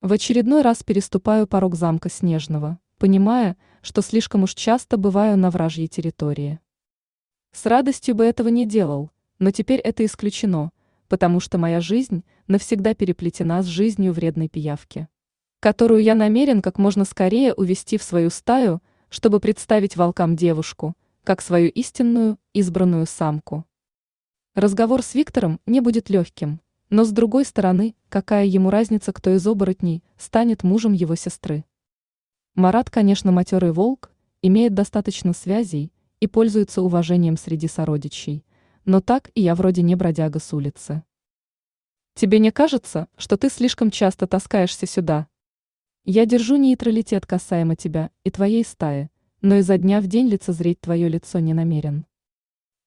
В очередной раз переступаю порог замка Снежного, понимая, что слишком уж часто бываю на вражьей территории. С радостью бы этого не делал, но теперь это исключено, потому что моя жизнь навсегда переплетена с жизнью вредной пиявки, которую я намерен как можно скорее увести в свою стаю, чтобы представить волкам девушку, как свою истинную, избранную самку. Разговор с Виктором не будет легким, но с другой стороны, какая ему разница, кто из оборотней станет мужем его сестры. Марат, конечно, матерый волк, имеет достаточно связей и пользуется уважением среди сородичей, но так и я вроде не бродяга с улицы. Тебе не кажется, что ты слишком часто таскаешься сюда? Я держу нейтралитет касаемо тебя и твоей стаи, но изо дня в день лицезреть твое лицо не намерен.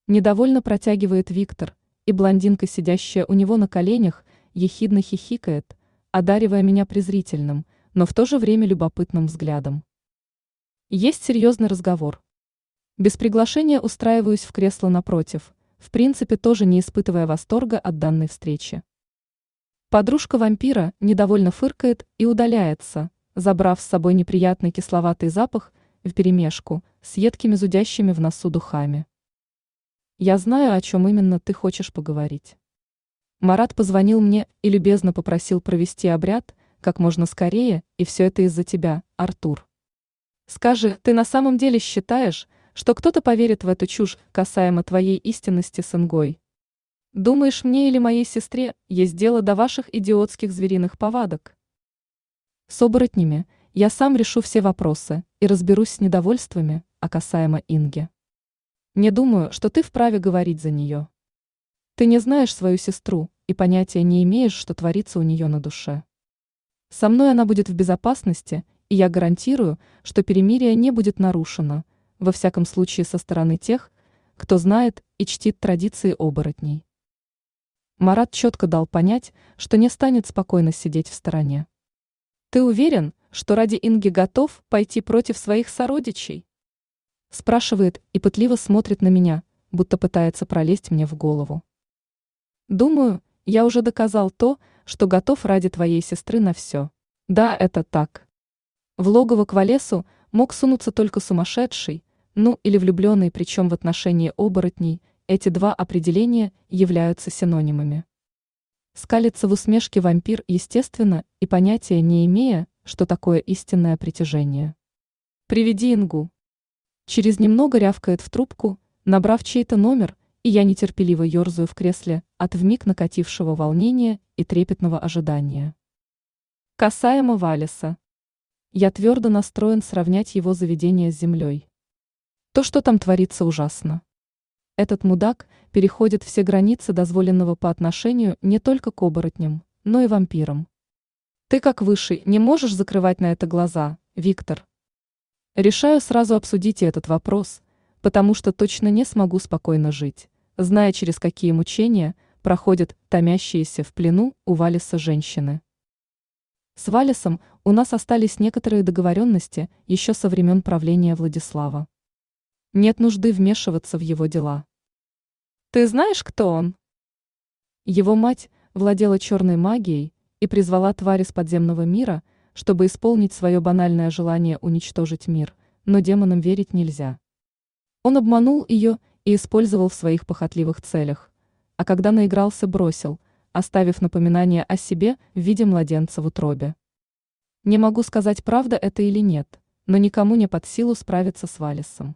Недовольно протягивает Виктор, и блондинка, сидящая у него на коленях, ехидно хихикает, одаривая меня презрительным, но в то же время любопытным взглядом. Есть серьезный разговор. Без приглашения устраиваюсь в кресло напротив, в принципе тоже не испытывая восторга от данной встречи. Подружка вампира недовольно фыркает и удаляется, забрав с собой неприятный кисловатый запах вперемешку с едкими зудящими в носу духами. Я знаю, о чем именно ты хочешь поговорить. Марат позвонил мне и любезно попросил провести обряд как можно скорее, и все это из-за тебя, Артур. Скажи, ты на самом деле считаешь, что кто-то поверит в эту чушь касаемо твоей истинности с Ингой? Думаешь, мне или моей сестре есть дело до ваших идиотских звериных повадок? С оборотнями я сам решу все вопросы и разберусь с недовольствами, а касаемо Инги. Не думаю, что ты вправе говорить за нее. Ты не знаешь свою сестру и понятия не имеешь, что творится у нее на душе. Со мной она будет в безопасности, и я гарантирую, что перемирие не будет нарушено, во всяком случае со стороны тех, кто знает и чтит традиции оборотней. Марат четко дал понять, что не станет спокойно сидеть в стороне. Ты уверен, что ради Инги готов пойти против своих сородичей? Спрашивает и пытливо смотрит на меня, будто пытается пролезть мне в голову. Думаю, я уже доказал то, что готов ради твоей сестры на все. Да, это так. В логово к Валесу мог сунуться только сумасшедший, ну или влюбленный, причем в отношении оборотней, эти два определения являются синонимами. Скалится в усмешке вампир, естественно, и понятия не имея, что такое истинное притяжение. «Приведи Ингу», Через немного рявкает в трубку, набрав чей-то номер, и я нетерпеливо ерзаю в кресле от вмиг накатившего волнения и трепетного ожидания. Касаемо Валиса. Я твердо настроен сравнять его заведение с землей. То, что там творится, ужасно. Этот мудак переходит все границы дозволенного по отношению не только к оборотням, но и вампирам. Ты как высший не можешь закрывать на это глаза, Виктор. Решаю сразу обсудить и этот вопрос, потому что точно не смогу спокойно жить, зная, через какие мучения проходят томящиеся в плену у Валиса женщины. С Валисом у нас остались некоторые договоренности еще со времен правления Владислава. Нет нужды вмешиваться в его дела. Ты знаешь, кто он? Его мать владела черной магией и призвала тварь из подземного мира – чтобы исполнить свое банальное желание уничтожить мир, но демонам верить нельзя. Он обманул ее и использовал в своих похотливых целях, а когда наигрался, бросил, оставив напоминание о себе в виде младенца в утробе. Не могу сказать, правда это или нет, но никому не под силу справиться с Валисом.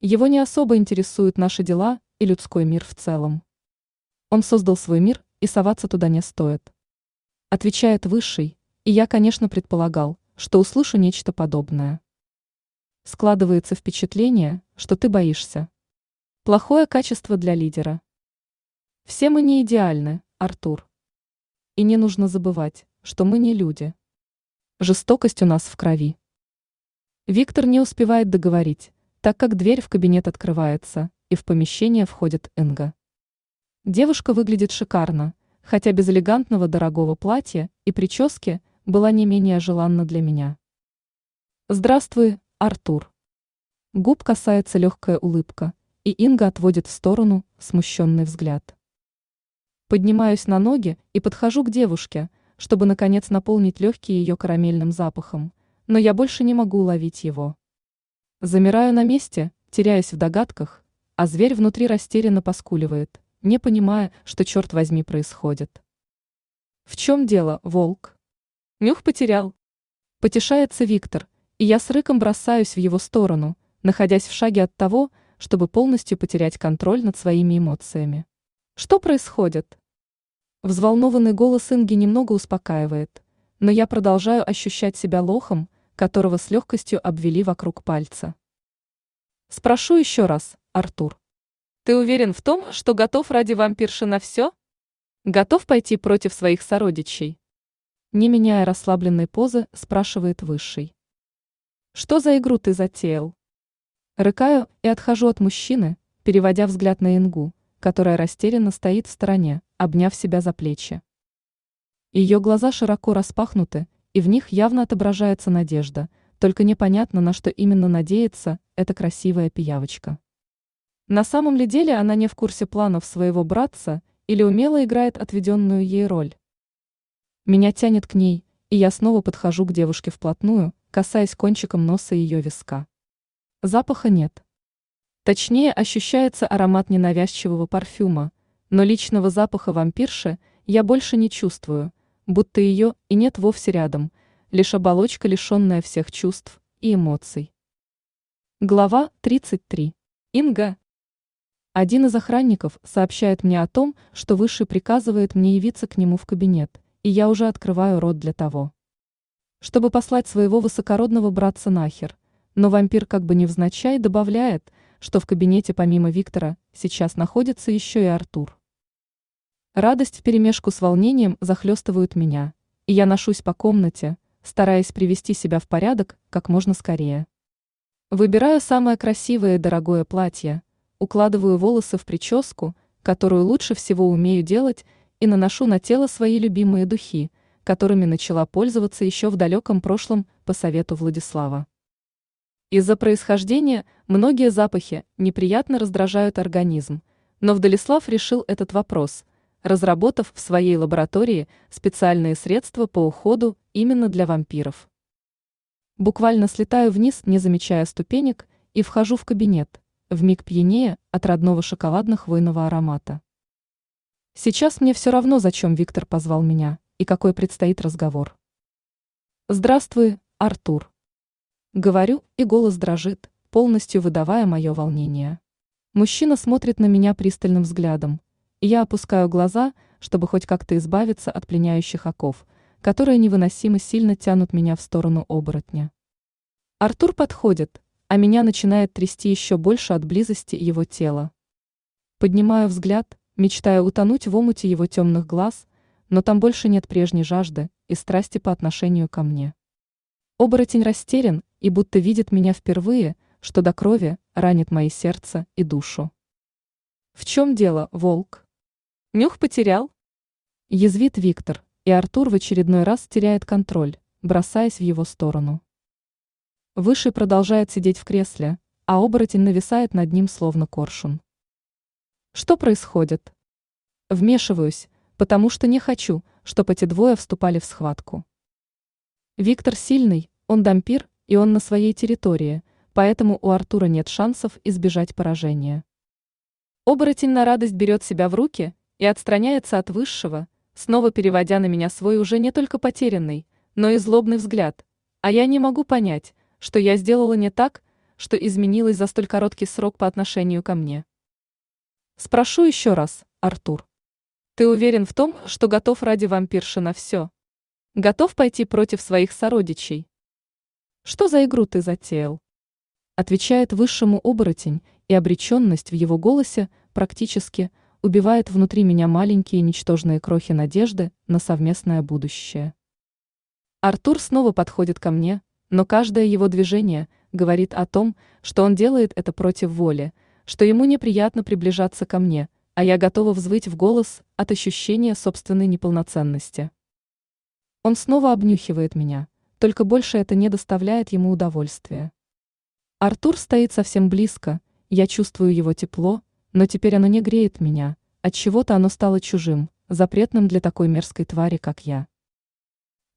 Его не особо интересуют наши дела и людской мир в целом. Он создал свой мир, и соваться туда не стоит. Отвечает Высший, и я, конечно, предполагал, что услышу нечто подобное. Складывается впечатление, что ты боишься. Плохое качество для лидера. Все мы не идеальны, Артур. И не нужно забывать, что мы не люди. Жестокость у нас в крови. Виктор не успевает договорить, так как дверь в кабинет открывается, и в помещение входит Инга. Девушка выглядит шикарно, хотя без элегантного дорогого платья и прически была не менее желанна для меня. Здравствуй, Артур. Губ касается легкая улыбка, и Инга отводит в сторону смущенный взгляд. Поднимаюсь на ноги и подхожу к девушке, чтобы наконец наполнить легкие ее карамельным запахом, но я больше не могу уловить его. Замираю на месте, теряясь в догадках, а зверь внутри растерянно поскуливает, не понимая, что черт возьми происходит. В чем дело, волк? Нюх потерял. Потешается Виктор, и я с рыком бросаюсь в его сторону, находясь в шаге от того, чтобы полностью потерять контроль над своими эмоциями. Что происходит? Взволнованный голос Инги немного успокаивает, но я продолжаю ощущать себя лохом, которого с легкостью обвели вокруг пальца. Спрошу еще раз, Артур. Ты уверен в том, что готов ради вампирши на все? Готов пойти против своих сородичей? Не меняя расслабленной позы, спрашивает Высший. Что за игру ты затеял? Рыкаю и отхожу от мужчины, переводя взгляд на Ингу, которая растерянно стоит в стороне, обняв себя за плечи. Ее глаза широко распахнуты, и в них явно отображается надежда, только непонятно, на что именно надеется эта красивая пиявочка. На самом ли деле она не в курсе планов своего братца или умело играет отведенную ей роль? Меня тянет к ней, и я снова подхожу к девушке вплотную, касаясь кончиком носа ее виска. Запаха нет. Точнее, ощущается аромат ненавязчивого парфюма, но личного запаха вампирши я больше не чувствую, будто ее и нет вовсе рядом, лишь оболочка, лишенная всех чувств и эмоций. Глава 33. Инга. Один из охранников сообщает мне о том, что Высший приказывает мне явиться к нему в кабинет, и я уже открываю рот для того чтобы послать своего высокородного братца нахер. Но вампир как бы невзначай добавляет, что в кабинете помимо Виктора сейчас находится еще и Артур. Радость вперемешку с волнением захлестывают меня, и я ношусь по комнате, стараясь привести себя в порядок как можно скорее. Выбираю самое красивое и дорогое платье, укладываю волосы в прическу, которую лучше всего умею делать, и наношу на тело свои любимые духи – которыми начала пользоваться еще в далеком прошлом по совету Владислава. Из-за происхождения многие запахи неприятно раздражают организм, но Владислав решил этот вопрос, разработав в своей лаборатории специальные средства по уходу именно для вампиров. Буквально слетаю вниз, не замечая ступенек, и вхожу в кабинет, вмиг пьянее от родного шоколадно-хвойного аромата. Сейчас мне все равно, зачем Виктор позвал меня и какой предстоит разговор. Здравствуй, Артур. Говорю, и голос дрожит, полностью выдавая мое волнение. Мужчина смотрит на меня пристальным взглядом, и я опускаю глаза, чтобы хоть как-то избавиться от пленяющих оков, которые невыносимо сильно тянут меня в сторону оборотня. Артур подходит, а меня начинает трясти еще больше от близости его тела. Поднимаю взгляд, мечтая утонуть в омуте его темных глаз, но там больше нет прежней жажды и страсти по отношению ко мне. Оборотень растерян и будто видит меня впервые, что до крови ранит мои сердце и душу. В чем дело, волк? Нюх потерял? Язвит Виктор, и Артур в очередной раз теряет контроль, бросаясь в его сторону. Высший продолжает сидеть в кресле, а оборотень нависает над ним словно коршун. Что происходит? Вмешиваюсь, потому что не хочу, чтобы эти двое вступали в схватку. Виктор сильный, он дампир, и он на своей территории, поэтому у Артура нет шансов избежать поражения. Оборотень на радость берет себя в руки и отстраняется от высшего, снова переводя на меня свой уже не только потерянный, но и злобный взгляд, а я не могу понять, что я сделала не так, что изменилось за столь короткий срок по отношению ко мне. Спрошу еще раз, Артур. Ты уверен в том, что готов ради вампирши на все? Готов пойти против своих сородичей? Что за игру ты затеял? Отвечает высшему оборотень, и обреченность в его голосе практически убивает внутри меня маленькие ничтожные крохи надежды на совместное будущее. Артур снова подходит ко мне, но каждое его движение говорит о том, что он делает это против воли, что ему неприятно приближаться ко мне – а я готова взвыть в голос от ощущения собственной неполноценности. Он снова обнюхивает меня, только больше это не доставляет ему удовольствия. Артур стоит совсем близко, я чувствую его тепло, но теперь оно не греет меня, от чего-то оно стало чужим, запретным для такой мерзкой твари, как я.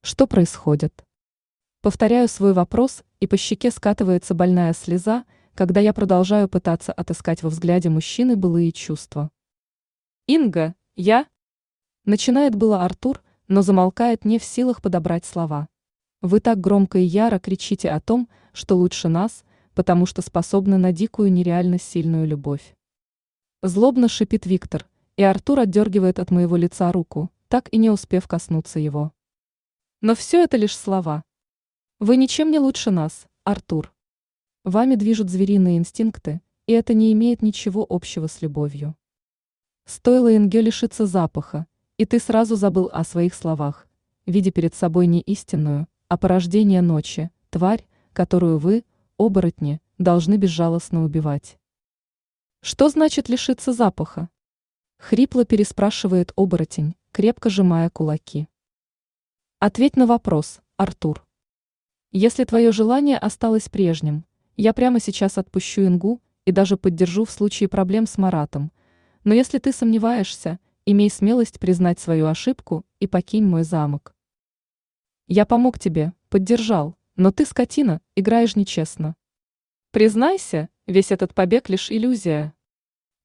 Что происходит? Повторяю свой вопрос, и по щеке скатывается больная слеза, когда я продолжаю пытаться отыскать во взгляде мужчины былые чувства. «Инга, я...» Начинает было Артур, но замолкает не в силах подобрать слова. Вы так громко и яро кричите о том, что лучше нас, потому что способны на дикую нереально сильную любовь. Злобно шипит Виктор, и Артур отдергивает от моего лица руку, так и не успев коснуться его. Но все это лишь слова. Вы ничем не лучше нас, Артур. Вами движут звериные инстинкты, и это не имеет ничего общего с любовью. Стоило Инге лишиться запаха, и ты сразу забыл о своих словах, видя перед собой не истинную, а порождение ночи, тварь, которую вы, оборотни, должны безжалостно убивать. Что значит лишиться запаха? Хрипло переспрашивает оборотень, крепко сжимая кулаки. Ответь на вопрос, Артур. Если твое желание осталось прежним, я прямо сейчас отпущу Ингу и даже поддержу в случае проблем с Маратом. Но если ты сомневаешься, имей смелость признать свою ошибку и покинь мой замок. Я помог тебе, поддержал, но ты, скотина, играешь нечестно. Признайся, весь этот побег лишь иллюзия.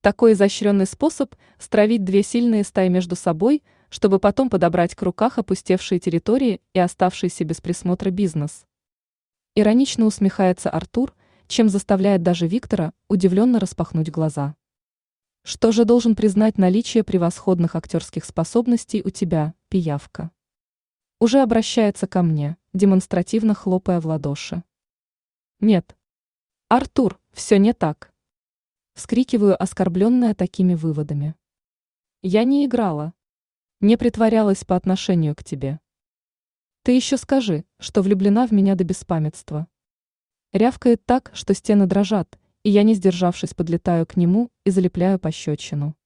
Такой изощренный способ стравить две сильные стаи между собой, чтобы потом подобрать к руках опустевшие территории и оставшийся без присмотра бизнес. Иронично усмехается Артур, чем заставляет даже Виктора удивленно распахнуть глаза. Что же должен признать наличие превосходных актерских способностей у тебя, пиявка? уже обращается ко мне, демонстративно хлопая в ладоши. Нет. Артур, все не так. Вскрикиваю, оскорбленная такими выводами. Я не играла. Не притворялась по отношению к тебе. Ты еще скажи, что влюблена в меня до беспамятства. Рявкает так, что стены дрожат, и я, не сдержавшись, подлетаю к нему и залепляю пощечину.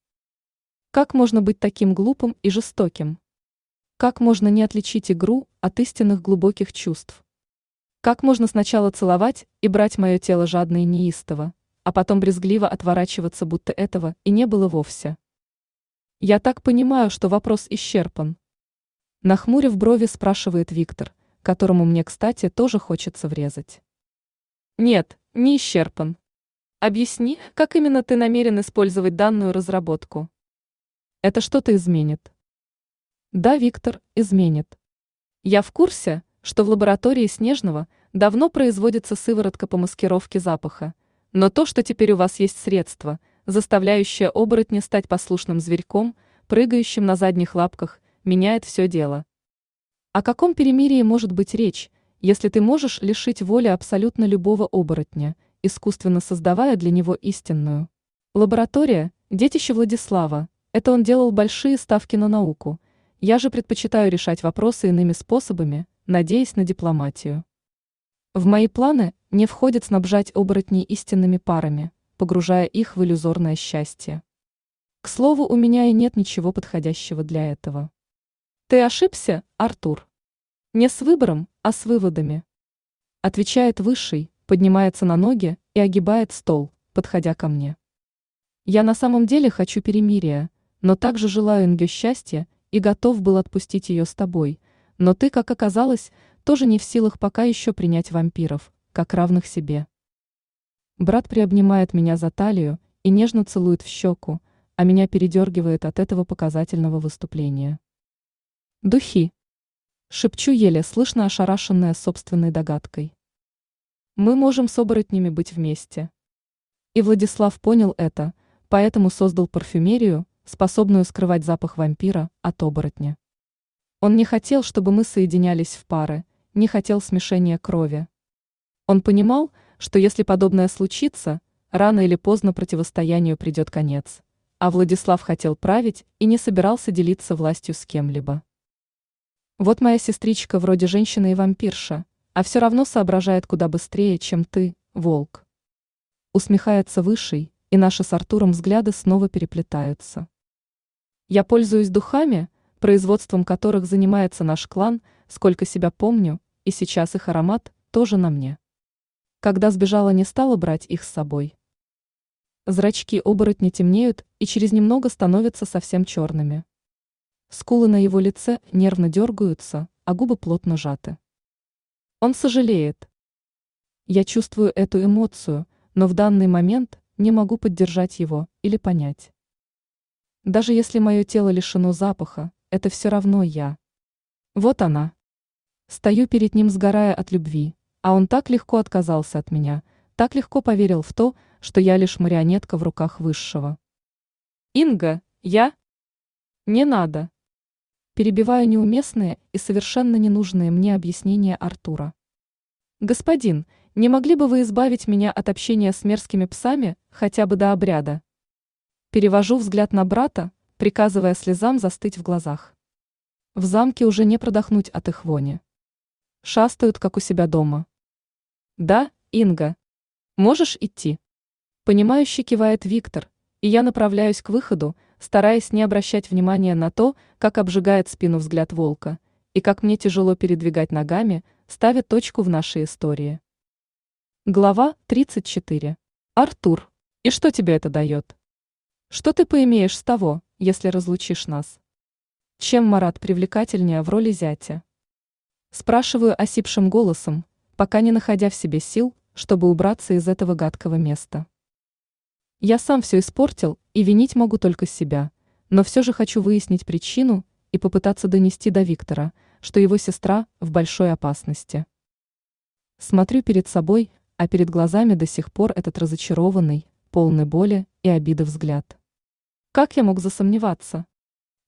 Как можно быть таким глупым и жестоким? Как можно не отличить игру от истинных глубоких чувств? Как можно сначала целовать и брать мое тело жадно и неистово, а потом брезгливо отворачиваться, будто этого и не было вовсе? Я так понимаю, что вопрос исчерпан. Нахмурив брови, спрашивает Виктор, которому мне, кстати, тоже хочется врезать. Нет, не исчерпан. Объясни, как именно ты намерен использовать данную разработку. Это что-то изменит. Да, Виктор, изменит. Я в курсе, что в лаборатории Снежного давно производится сыворотка по маскировке запаха, но то, что теперь у вас есть средство, заставляющее оборотня стать послушным зверьком, прыгающим на задних лапках, меняет все дело. О каком перемирии может быть речь, если ты можешь лишить воли абсолютно любого оборотня, искусственно создавая для него истинную? Лаборатория – детище Владислава, это он делал большие ставки на науку – я же предпочитаю решать вопросы иными способами, надеясь на дипломатию. В мои планы не входит снабжать оборотней истинными парами, погружая их в иллюзорное счастье. К слову, у меня и нет ничего подходящего для этого. Ты ошибся, Артур. Не с выбором, а с выводами. Отвечает Высший, поднимается на ноги и огибает стол, подходя ко мне. Я на самом деле хочу перемирия, но также желаю Инге счастья и готов был отпустить ее с тобой, но ты, как оказалось, тоже не в силах пока еще принять вампиров, как равных себе. Брат приобнимает меня за талию и нежно целует в щеку, а меня передергивает от этого показательного выступления. Духи. Шепчу еле слышно ошарашенная собственной догадкой. Мы можем с оборотнями быть вместе. И Владислав понял это, поэтому создал парфюмерию, способную скрывать запах вампира от оборотня. Он не хотел, чтобы мы соединялись в пары, не хотел смешения крови. Он понимал, что если подобное случится, рано или поздно противостоянию придет конец, а Владислав хотел править и не собирался делиться властью с кем-либо. Вот моя сестричка вроде женщина и вампирша, а все равно соображает куда быстрее, чем ты, волк. Усмехается Высший, и наши с Артуром взгляды снова переплетаются. Я пользуюсь духами, производством которых занимается наш клан, сколько себя помню, и сейчас их аромат тоже на мне. Когда сбежала, не стала брать их с собой. Зрачки оборотня темнеют и через немного становятся совсем черными. Скулы на его лице нервно дергаются, а губы плотно сжаты. Он сожалеет. Я чувствую эту эмоцию, но в данный момент не могу поддержать его или понять. Даже если мое тело лишено запаха, это все равно я. Вот она. Стою перед ним, сгорая от любви, а он так легко отказался от меня, так легко поверил в то, что я лишь марионетка в руках высшего. Инга, я? Не надо. Перебиваю неуместные и совершенно ненужные мне объяснения Артура. Господин, не могли бы вы избавить меня от общения с мерзкими псами хотя бы до обряда? Перевожу взгляд на брата, приказывая слезам застыть в глазах. В замке уже не продохнуть от их вони. Шастают, как у себя дома. Да, Инга. Можешь идти. Понимающе кивает Виктор, и я направляюсь к выходу, стараясь не обращать внимания на то, как обжигает спину взгляд волка, и как мне тяжело передвигать ногами, ставя точку в нашей истории. Глава 34. Артур. И что тебе это дает? Что ты поимеешь с того, если разлучишь нас? Чем Марат привлекательнее в роли зятя? Спрашиваю осипшим голосом, пока не находя в себе сил, чтобы убраться из этого гадкого места. Я сам все испортил и винить могу только себя, но все же хочу выяснить причину и попытаться донести до Виктора, что его сестра в большой опасности. Смотрю перед собой, а перед глазами до сих пор этот разочарованный, полный боли и обиды взгляд. Как я мог засомневаться?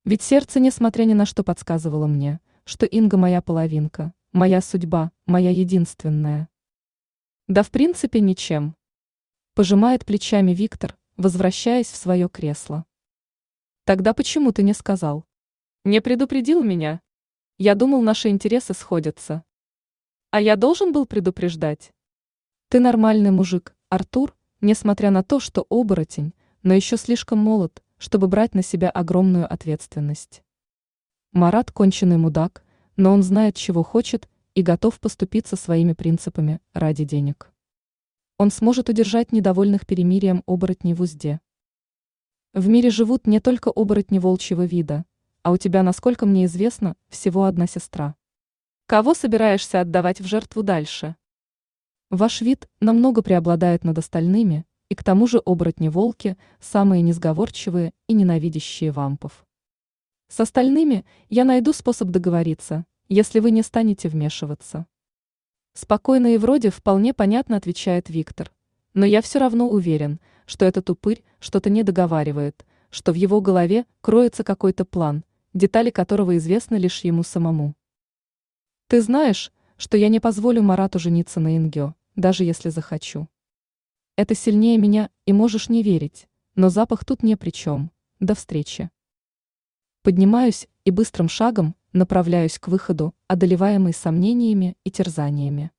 Ведь сердце, несмотря ни на что, подсказывало мне, что Инга моя половинка, моя судьба, моя единственная. Да в принципе ничем. Пожимает плечами Виктор, возвращаясь в свое кресло. Тогда почему ты не сказал? Не предупредил меня? Я думал, наши интересы сходятся. А я должен был предупреждать. Ты нормальный мужик, Артур, несмотря на то, что оборотень, но еще слишком молод, чтобы брать на себя огромную ответственность. Марат конченый мудак, но он знает, чего хочет и готов поступиться своими принципами ради денег он сможет удержать недовольных перемирием оборотней в узде. В мире живут не только оборотни волчьего вида, а у тебя, насколько мне известно, всего одна сестра. Кого собираешься отдавать в жертву дальше? Ваш вид намного преобладает над остальными, и к тому же оборотни-волки – самые несговорчивые и ненавидящие вампов. С остальными я найду способ договориться, если вы не станете вмешиваться. Спокойно и вроде вполне понятно отвечает Виктор. Но я все равно уверен, что этот упырь что-то не договаривает, что в его голове кроется какой-то план, детали которого известны лишь ему самому. Ты знаешь, что я не позволю Марату жениться на Ингё, даже если захочу. Это сильнее меня, и можешь не верить, но запах тут не при чем. До встречи. Поднимаюсь и быстрым шагом направляюсь к выходу, одолеваемый сомнениями и терзаниями.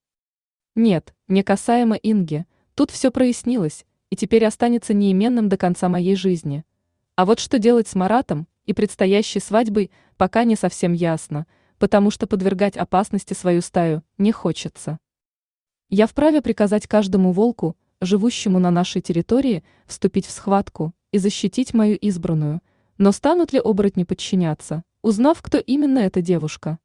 Нет, не касаемо Инги, тут все прояснилось, и теперь останется неименным до конца моей жизни. А вот что делать с Маратом и предстоящей свадьбой, пока не совсем ясно, потому что подвергать опасности свою стаю не хочется. Я вправе приказать каждому волку, живущему на нашей территории, вступить в схватку и защитить мою избранную, но станут ли оборотни подчиняться, узнав, кто именно эта девушка.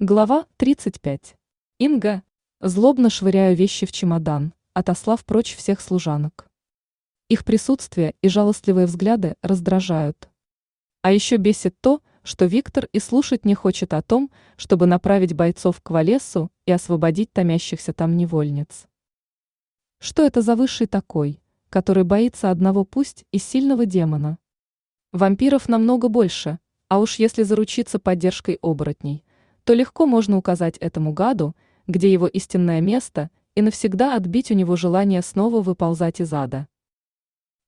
Глава 35. Инга. Злобно швыряю вещи в чемодан, отослав прочь всех служанок. Их присутствие и жалостливые взгляды раздражают. А еще бесит то, что Виктор и слушать не хочет о том, чтобы направить бойцов к Валесу и освободить томящихся там невольниц. Что это за высший такой, который боится одного пусть и сильного демона? Вампиров намного больше, а уж если заручиться поддержкой оборотней, то легко можно указать этому гаду, где его истинное место, и навсегда отбить у него желание снова выползать из ада.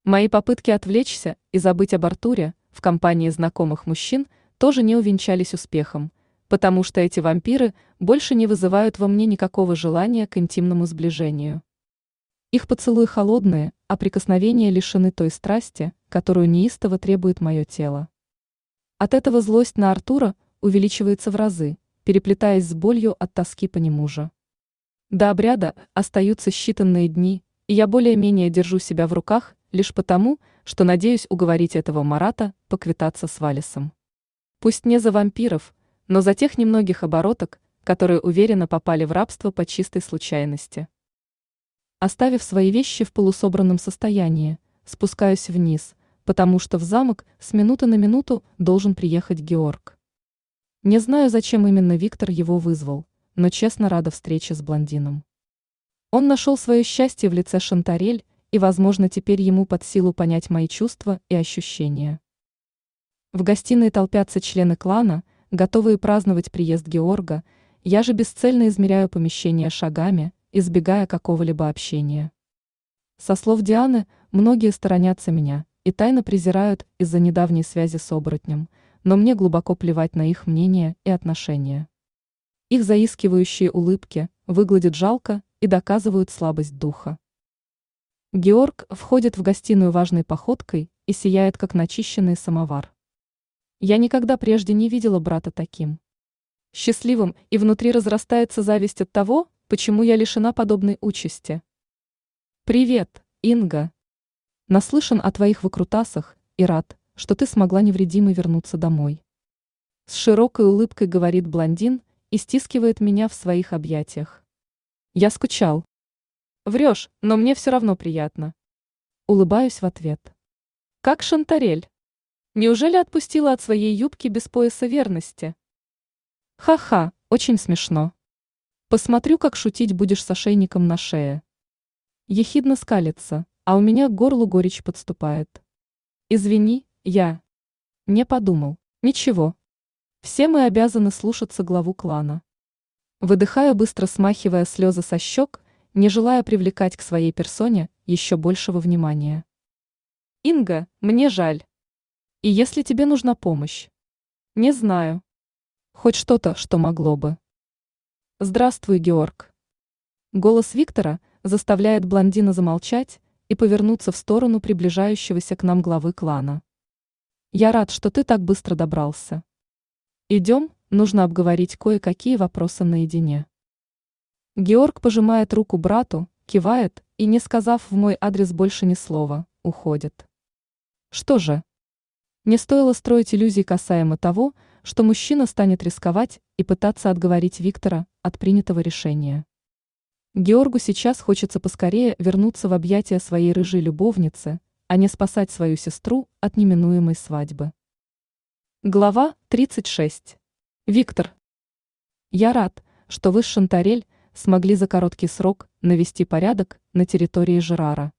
Мои попытки отвлечься и забыть об Артуре в компании знакомых мужчин тоже не увенчались успехом, потому что эти вампиры больше не вызывают во мне никакого желания к интимному сближению. Их поцелуи холодные, а прикосновения лишены той страсти, которую неистово требует мое тело. От этого злость на Артура увеличивается в разы, переплетаясь с болью от тоски по нему же. До обряда остаются считанные дни, и я более-менее держу себя в руках лишь потому, что надеюсь уговорить этого Марата поквитаться с Валисом. Пусть не за вампиров, но за тех немногих обороток, которые уверенно попали в рабство по чистой случайности. Оставив свои вещи в полусобранном состоянии, спускаюсь вниз, потому что в замок с минуты на минуту должен приехать Георг. Не знаю, зачем именно Виктор его вызвал, но честно рада встрече с блондином. Он нашел свое счастье в лице Шантарель, и, возможно, теперь ему под силу понять мои чувства и ощущения. В гостиной толпятся члены клана, готовые праздновать приезд Георга, я же бесцельно измеряю помещение шагами, избегая какого-либо общения. Со слов Дианы, многие сторонятся меня и тайно презирают из-за недавней связи с оборотнем, но мне глубоко плевать на их мнение и отношения. Их заискивающие улыбки выглядят жалко и доказывают слабость духа. Георг входит в гостиную важной походкой и сияет, как начищенный самовар. Я никогда прежде не видела брата таким. Счастливым и внутри разрастается зависть от того, почему я лишена подобной участи. Привет, Инга. Наслышан о твоих выкрутасах и рад, что ты смогла невредимой вернуться домой. С широкой улыбкой говорит блондин и стискивает меня в своих объятиях. Я скучал. Врешь, но мне все равно приятно. Улыбаюсь в ответ. Как Шантарель? Неужели отпустила от своей юбки без пояса верности? Ха-ха, очень смешно. Посмотрю, как шутить будешь с ошейником на шее. Ехидно скалится, а у меня к горлу горечь подступает. Извини, я. Не подумал. Ничего. Все мы обязаны слушаться главу клана. Выдыхаю, быстро смахивая слезы со щек, не желая привлекать к своей персоне еще большего внимания. Инга, мне жаль. И если тебе нужна помощь? Не знаю. Хоть что-то, что могло бы. Здравствуй, Георг. Голос Виктора заставляет блондина замолчать и повернуться в сторону приближающегося к нам главы клана. Я рад, что ты так быстро добрался. Идем, нужно обговорить кое-какие вопросы наедине. Георг пожимает руку брату, кивает и, не сказав в мой адрес больше ни слова, уходит. Что же? Не стоило строить иллюзий касаемо того, что мужчина станет рисковать и пытаться отговорить Виктора от принятого решения. Георгу сейчас хочется поскорее вернуться в объятия своей рыжей любовницы, а не спасать свою сестру от неминуемой свадьбы. Глава 36. Виктор. Я рад, что вы с Шантарель смогли за короткий срок навести порядок на территории Жерара.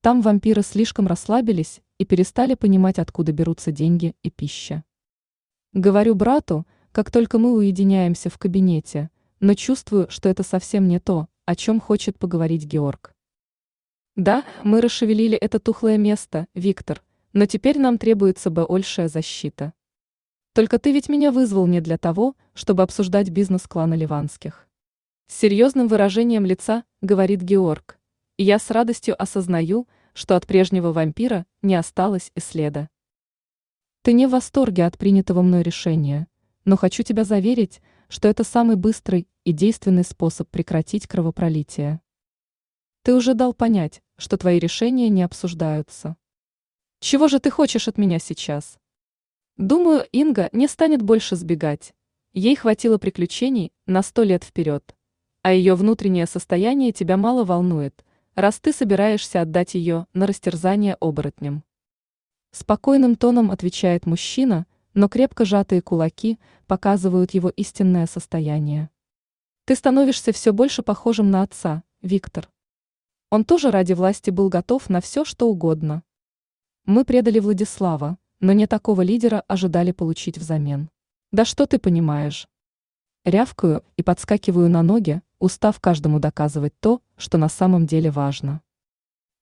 Там вампиры слишком расслабились и перестали понимать, откуда берутся деньги и пища. Говорю брату, как только мы уединяемся в кабинете, но чувствую, что это совсем не то, о чем хочет поговорить Георг. Да, мы расшевелили это тухлое место, Виктор, но теперь нам требуется большая защита. Только ты ведь меня вызвал не для того, чтобы обсуждать бизнес клана Ливанских. С серьезным выражением лица говорит Георг. И я с радостью осознаю, что от прежнего вампира не осталось и следа. Ты не в восторге от принятого мной решения, но хочу тебя заверить, что это самый быстрый и действенный способ прекратить кровопролитие. Ты уже дал понять, что твои решения не обсуждаются. Чего же ты хочешь от меня сейчас? Думаю, Инга не станет больше сбегать. Ей хватило приключений на сто лет вперед а ее внутреннее состояние тебя мало волнует, раз ты собираешься отдать ее на растерзание оборотням. Спокойным тоном отвечает мужчина, но крепко сжатые кулаки показывают его истинное состояние. Ты становишься все больше похожим на отца, Виктор. Он тоже ради власти был готов на все, что угодно. Мы предали Владислава, но не такого лидера ожидали получить взамен. Да что ты понимаешь? Рявкаю и подскакиваю на ноги, устав каждому доказывать то, что на самом деле важно.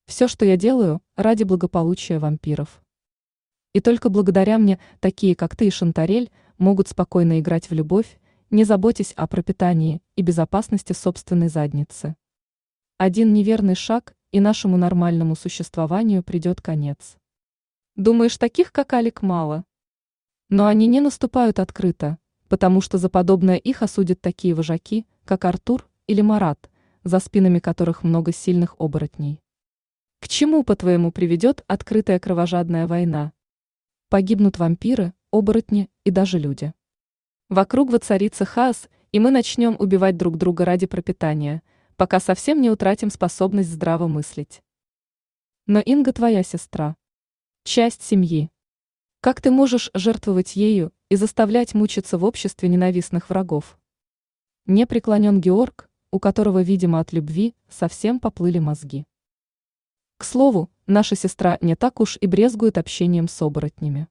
Все, что я делаю, ради благополучия вампиров. И только благодаря мне такие, как ты и Шантарель, могут спокойно играть в любовь, не заботясь о пропитании и безопасности собственной задницы. Один неверный шаг, и нашему нормальному существованию придет конец. Думаешь, таких, как Алик, мало? Но они не наступают открыто, потому что за подобное их осудят такие вожаки, как Артур или Марат, за спинами которых много сильных оборотней. К чему, по-твоему, приведет открытая кровожадная война? Погибнут вампиры, оборотни и даже люди. Вокруг воцарится хаос, и мы начнем убивать друг друга ради пропитания, пока совсем не утратим способность здраво мыслить. Но Инга твоя сестра. Часть семьи. Как ты можешь жертвовать ею и заставлять мучиться в обществе ненавистных врагов? Не преклонен Георг, у которого, видимо, от любви совсем поплыли мозги. К слову, наша сестра не так уж и брезгует общением с оборотнями.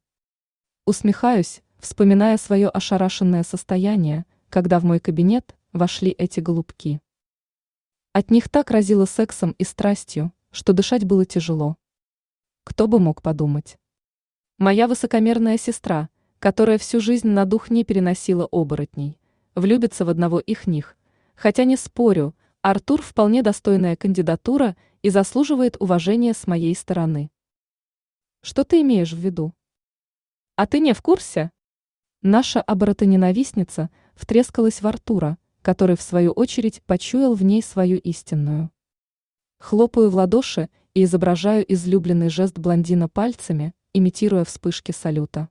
Усмехаюсь, вспоминая свое ошарашенное состояние, когда в мой кабинет вошли эти голубки. От них так разило сексом и страстью, что дышать было тяжело. Кто бы мог подумать? Моя высокомерная сестра, которая всю жизнь на дух не переносила оборотней, влюбится в одного их них, хотя не спорю, Артур вполне достойная кандидатура и заслуживает уважения с моей стороны. Что ты имеешь в виду? А ты не в курсе? Наша оборотоненавистница втрескалась в Артура, который в свою очередь почуял в ней свою истинную. Хлопаю в ладоши и изображаю излюбленный жест блондина пальцами, имитируя вспышки салюта.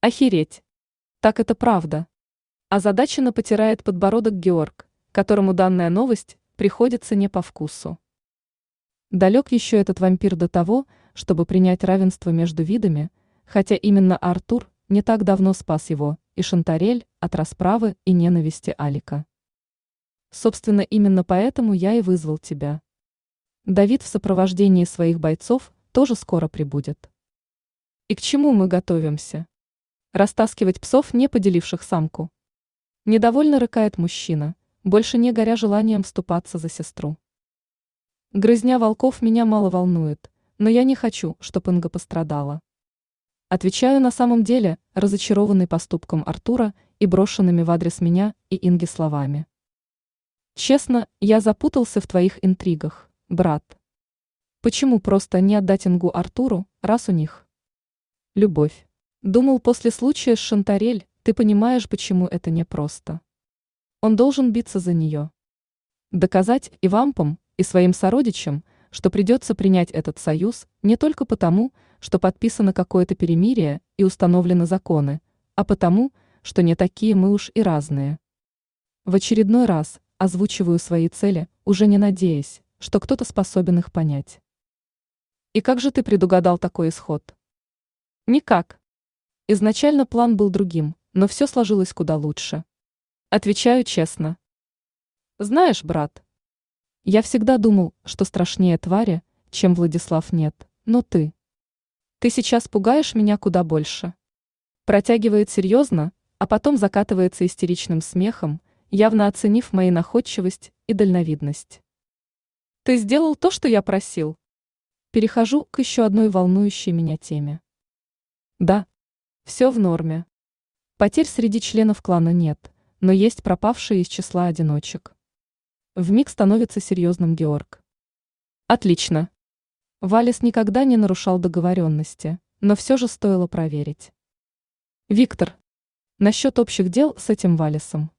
Охереть! Так это правда. Озадаченно потирает подбородок Георг, которому данная новость приходится не по вкусу. Далек еще этот вампир до того, чтобы принять равенство между видами, хотя именно Артур не так давно спас его и Шантарель от расправы и ненависти Алика. Собственно, именно поэтому я и вызвал тебя. Давид в сопровождении своих бойцов тоже скоро прибудет. И к чему мы готовимся? Растаскивать псов, не поделивших самку. Недовольно рыкает мужчина, больше не горя желанием вступаться за сестру. Грызня волков меня мало волнует, но я не хочу, чтобы Инга пострадала. Отвечаю на самом деле, разочарованный поступком Артура и брошенными в адрес меня и Инги словами. Честно, я запутался в твоих интригах, брат. Почему просто не отдать Ингу Артуру, раз у них? Любовь. Думал, после случая с Шантарель, ты понимаешь, почему это непросто. Он должен биться за нее. Доказать и вампам, и своим сородичам, что придется принять этот союз не только потому, что подписано какое-то перемирие и установлены законы, а потому, что не такие мы уж и разные. В очередной раз озвучиваю свои цели, уже не надеясь, что кто-то способен их понять. И как же ты предугадал такой исход? Никак. Изначально план был другим, но все сложилось куда лучше. Отвечаю честно. Знаешь, брат, я всегда думал, что страшнее твари, чем Владислав нет, но ты. Ты сейчас пугаешь меня куда больше. Протягивает серьезно, а потом закатывается истеричным смехом, явно оценив мои находчивость и дальновидность. Ты сделал то, что я просил. Перехожу к еще одной волнующей меня теме. Да, все в норме. Потерь среди членов клана нет, но есть пропавшие из числа одиночек. В миг становится серьезным Георг. Отлично. Валис никогда не нарушал договоренности, но все же стоило проверить. Виктор, насчет общих дел с этим Валисом.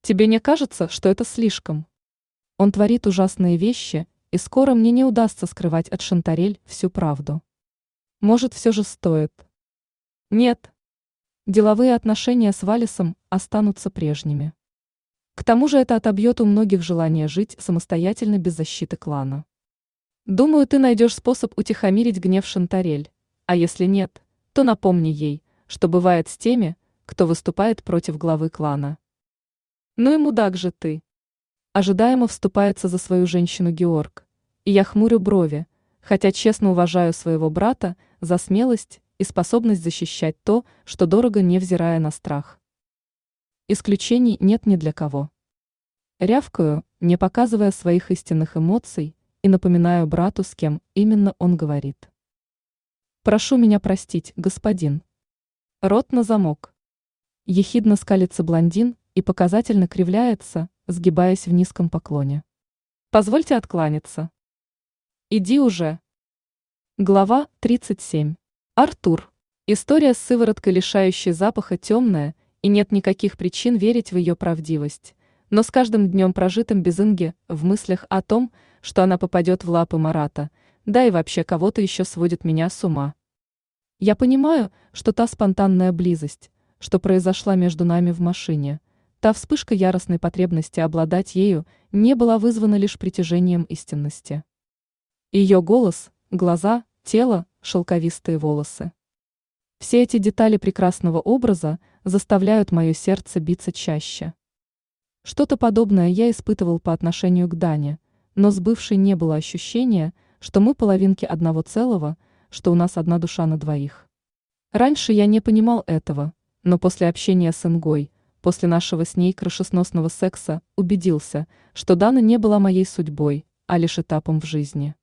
Тебе не кажется, что это слишком? Он творит ужасные вещи, и скоро мне не удастся скрывать от Шантарель всю правду. Может, все же стоит? Нет. Деловые отношения с Валисом останутся прежними. К тому же это отобьет у многих желание жить самостоятельно без защиты клана. Думаю, ты найдешь способ утихомирить гнев Шантарель, а если нет, то напомни ей, что бывает с теми, кто выступает против главы клана. Ну и мудак же ты. Ожидаемо вступается за свою женщину Георг, и я хмурю брови, хотя честно уважаю своего брата за смелость и способность защищать то, что дорого, невзирая на страх. Исключений нет ни для кого. Рявкаю, не показывая своих истинных эмоций, и напоминаю брату, с кем именно он говорит. «Прошу меня простить, господин». Рот на замок. Ехидно скалится блондин и показательно кривляется, сгибаясь в низком поклоне. «Позвольте откланяться». «Иди уже». Глава 37. Артур. История с сывороткой, лишающей запаха, темная, и нет никаких причин верить в ее правдивость. Но с каждым днем прожитым без Инги, в мыслях о том, что она попадет в лапы Марата, да и вообще кого-то еще сводит меня с ума. Я понимаю, что та спонтанная близость, что произошла между нами в машине. Та вспышка яростной потребности обладать ею не была вызвана лишь притяжением истинности. Ее голос, глаза, тело, шелковистые волосы. Все эти детали прекрасного образа заставляют мое сердце биться чаще. Что-то подобное я испытывал по отношению к Дане, но с бывшей не было ощущения, что мы половинки одного целого, что у нас одна душа на двоих. Раньше я не понимал этого, но после общения с Ингой, после нашего с ней крышесносного секса, убедился, что Дана не была моей судьбой, а лишь этапом в жизни.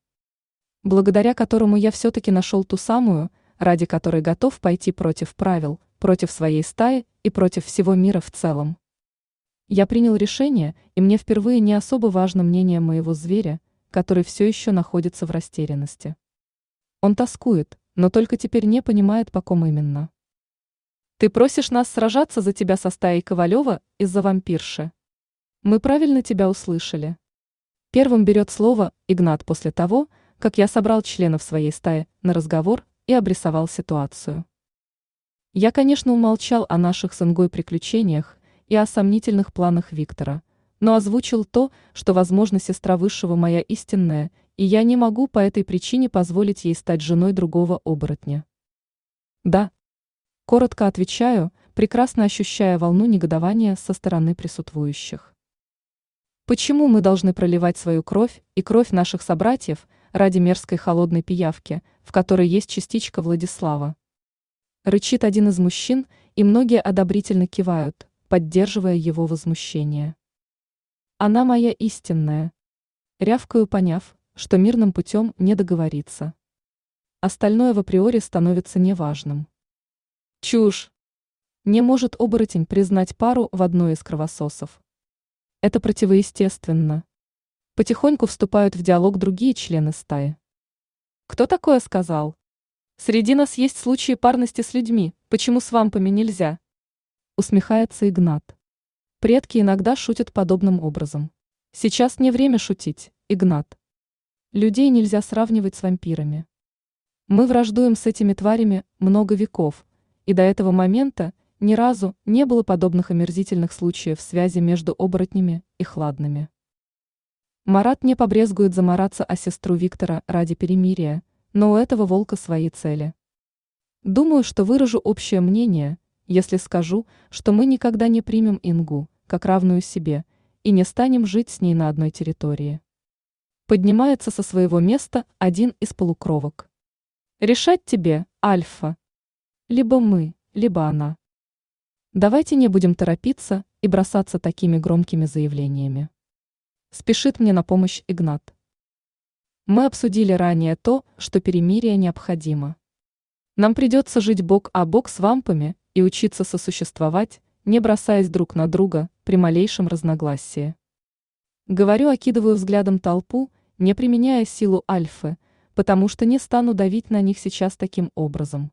Благодаря которому я все-таки нашел ту самую, ради которой готов пойти против правил, против своей стаи и против всего мира в целом. Я принял решение, и мне впервые не особо важно мнение моего зверя, который все еще находится в растерянности. Он тоскует, но только теперь не понимает, по ком именно. Ты просишь нас сражаться за тебя со стаей Ковалева из-за вампирши. Мы правильно тебя услышали. Первым берет слово Игнат после того, как я собрал членов своей стаи на разговор и обрисовал ситуацию. Я, конечно, умолчал о наших с Ингой приключениях и о сомнительных планах Виктора, но озвучил то, что, возможно, сестра Высшего моя истинная, и я не могу по этой причине позволить ей стать женой другого оборотня. Да, Коротко отвечаю, прекрасно ощущая волну негодования со стороны присутствующих. Почему мы должны проливать свою кровь и кровь наших собратьев ради мерзкой холодной пиявки, в которой есть частичка Владислава? Рычит один из мужчин, и многие одобрительно кивают, поддерживая его возмущение. Она моя истинная. Рявкаю, поняв, что мирным путем не договориться. Остальное в априори становится неважным. Чушь. Не может оборотень признать пару в одной из кровососов. Это противоестественно. Потихоньку вступают в диалог другие члены стаи. Кто такое сказал? Среди нас есть случаи парности с людьми, почему с вампами нельзя? Усмехается Игнат. Предки иногда шутят подобным образом. Сейчас не время шутить, Игнат. Людей нельзя сравнивать с вампирами. Мы враждуем с этими тварями много веков, и до этого момента ни разу не было подобных омерзительных случаев связи между оборотнями и хладными. Марат не побрезгует замораться о сестру Виктора ради перемирия, но у этого волка свои цели. Думаю, что выражу общее мнение, если скажу, что мы никогда не примем Ингу, как равную себе, и не станем жить с ней на одной территории. Поднимается со своего места один из полукровок. Решать тебе, Альфа, либо мы, либо она. Давайте не будем торопиться и бросаться такими громкими заявлениями. Спешит мне на помощь Игнат. Мы обсудили ранее то, что перемирие необходимо. Нам придется жить бок о бок с вампами и учиться сосуществовать, не бросаясь друг на друга при малейшем разногласии. Говорю, окидываю взглядом толпу, не применяя силу альфы, потому что не стану давить на них сейчас таким образом.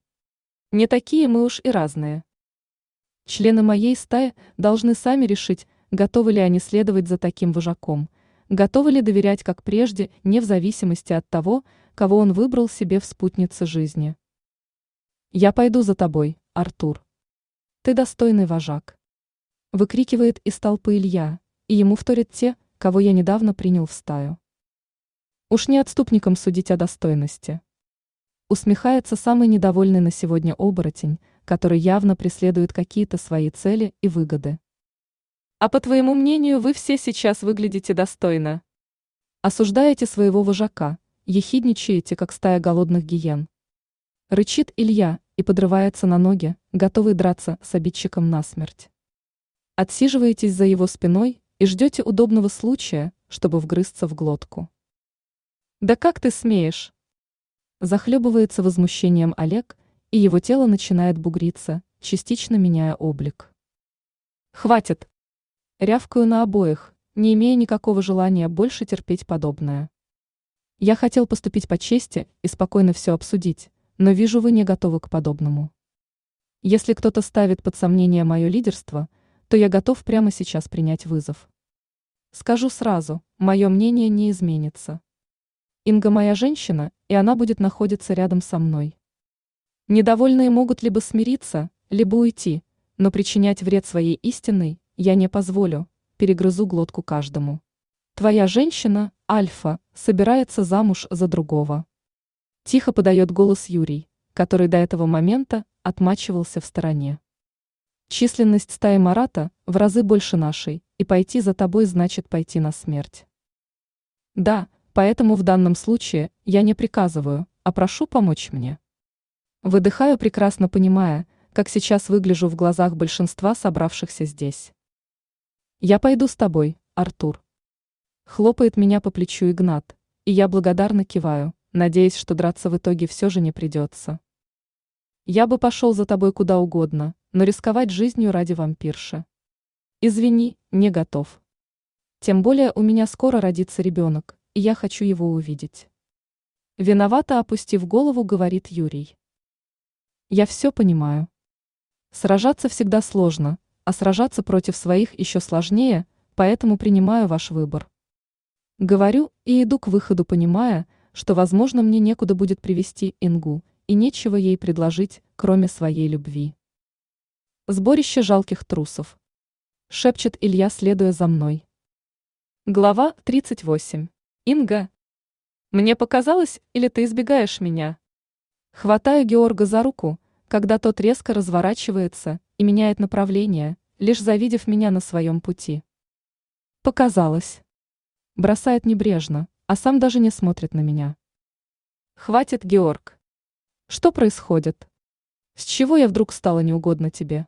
Не такие мы уж и разные. Члены моей стаи должны сами решить, готовы ли они следовать за таким вожаком, готовы ли доверять как прежде, не в зависимости от того, кого он выбрал себе в спутнице жизни. «Я пойду за тобой, Артур. Ты достойный вожак», – выкрикивает из толпы Илья, и ему вторят те, кого я недавно принял в стаю. Уж не отступникам судить о достойности. Усмехается самый недовольный на сегодня оборотень, который явно преследует какие-то свои цели и выгоды. А по твоему мнению, вы все сейчас выглядите достойно. Осуждаете своего вожака, ехидничаете, как стая голодных гиен. Рычит Илья и подрывается на ноги, готовый драться с обидчиком насмерть. Отсиживаетесь за его спиной и ждете удобного случая, чтобы вгрызться в глотку. Да как ты смеешь? Захлебывается возмущением Олег, и его тело начинает бугриться, частично меняя облик. «Хватит!» Рявкаю на обоих, не имея никакого желания больше терпеть подобное. Я хотел поступить по чести и спокойно все обсудить, но вижу, вы не готовы к подобному. Если кто-то ставит под сомнение мое лидерство, то я готов прямо сейчас принять вызов. Скажу сразу, мое мнение не изменится. Инга моя женщина, и она будет находиться рядом со мной. Недовольные могут либо смириться, либо уйти, но причинять вред своей истинной я не позволю, перегрызу глотку каждому. Твоя женщина, Альфа, собирается замуж за другого. Тихо подает голос Юрий, который до этого момента отмачивался в стороне. Численность стаи Марата в разы больше нашей, и пойти за тобой значит пойти на смерть. Да, поэтому в данном случае я не приказываю, а прошу помочь мне. Выдыхаю, прекрасно понимая, как сейчас выгляжу в глазах большинства собравшихся здесь. Я пойду с тобой, Артур. Хлопает меня по плечу Игнат, и я благодарно киваю, надеясь, что драться в итоге все же не придется. Я бы пошел за тобой куда угодно, но рисковать жизнью ради вампирши. Извини, не готов. Тем более у меня скоро родится ребенок, и я хочу его увидеть. Виновато опустив голову, говорит Юрий. Я все понимаю. Сражаться всегда сложно, а сражаться против своих еще сложнее, поэтому принимаю ваш выбор. Говорю и иду к выходу, понимая, что, возможно, мне некуда будет привести Ингу, и нечего ей предложить, кроме своей любви. Сборище жалких трусов. Шепчет Илья, следуя за мной. Глава 38. Инга. Мне показалось, или ты избегаешь меня? Хватаю Георга за руку, когда тот резко разворачивается и меняет направление, лишь завидев меня на своем пути. Показалось. Бросает небрежно, а сам даже не смотрит на меня. Хватит, Георг. Что происходит? С чего я вдруг стала неугодна тебе?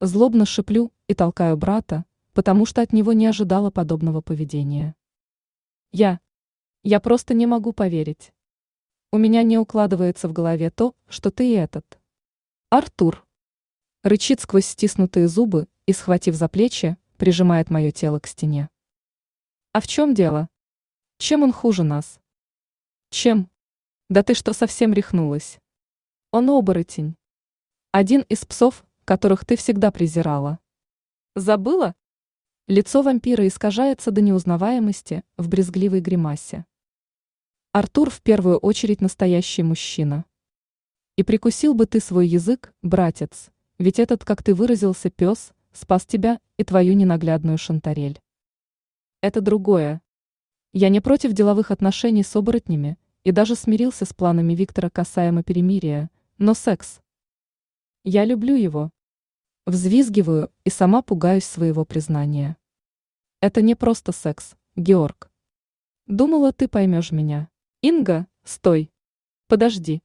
Злобно шиплю и толкаю брата, потому что от него не ожидала подобного поведения. Я. Я просто не могу поверить. У меня не укладывается в голове то, что ты и этот. Артур. Рычит сквозь стиснутые зубы и, схватив за плечи, прижимает мое тело к стене. А в чем дело? Чем он хуже нас? Чем? Да ты что, совсем рехнулась? Он оборотень. Один из псов, которых ты всегда презирала. Забыла? Лицо вампира искажается до неузнаваемости в брезгливой гримасе. Артур в первую очередь настоящий мужчина. И прикусил бы ты свой язык, братец, ведь этот, как ты выразился, пес, спас тебя и твою ненаглядную шантарель. Это другое. Я не против деловых отношений с оборотнями, и даже смирился с планами Виктора касаемо перемирия, но секс. Я люблю его. Взвизгиваю и сама пугаюсь своего признания. Это не просто секс, Георг. Думала, ты поймешь меня. Инга, стой. Подожди.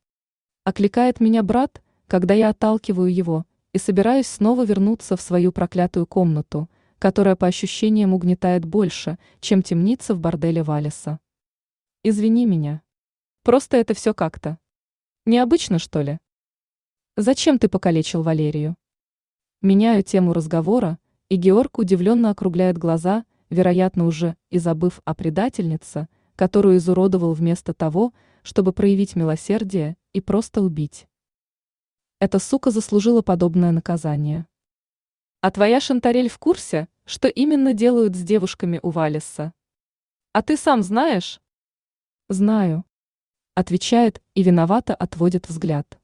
Окликает меня брат, когда я отталкиваю его и собираюсь снова вернуться в свою проклятую комнату, которая по ощущениям угнетает больше, чем темница в борделе Валиса. Извини меня. Просто это все как-то. Необычно, что ли? Зачем ты покалечил Валерию? Меняю тему разговора, и Георг удивленно округляет глаза, вероятно, уже и забыв о предательнице, которую изуродовал вместо того, чтобы проявить милосердие и просто убить. Эта сука заслужила подобное наказание. А твоя Шантарель в курсе, что именно делают с девушками у Валиса? А ты сам знаешь? Знаю отвечает и виновато отводит взгляд.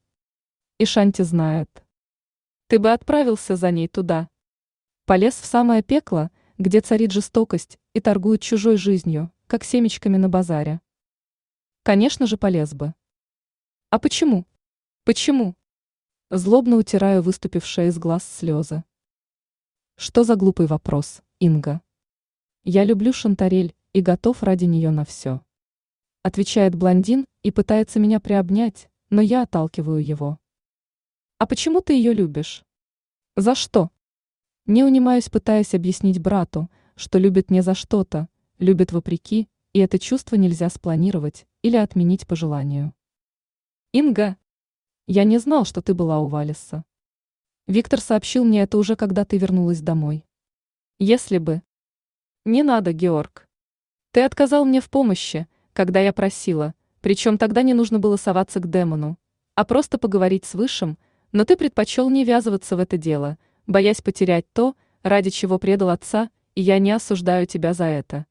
И Шанти знает. Ты бы отправился за ней туда. Полез в самое пекло, где царит жестокость и торгуют чужой жизнью, как семечками на базаре. Конечно же, полез бы. А почему? Почему? Злобно утираю выступившие из глаз слезы. Что за глупый вопрос, Инга? Я люблю Шантарель и готов ради нее на все. Отвечает блондин и пытается меня приобнять, но я отталкиваю его. А почему ты ее любишь? За что? Не унимаюсь, пытаясь объяснить брату, что любит не за что-то, любит вопреки, и это чувство нельзя спланировать или отменить по желанию. Инга, я не знал, что ты была у Валиса. Виктор сообщил мне это уже, когда ты вернулась домой. Если бы... Не надо, Георг. Ты отказал мне в помощи, когда я просила, причем тогда не нужно было соваться к демону, а просто поговорить с Высшим, но ты предпочел не ввязываться в это дело, боясь потерять то, ради чего предал отца, и я не осуждаю тебя за это.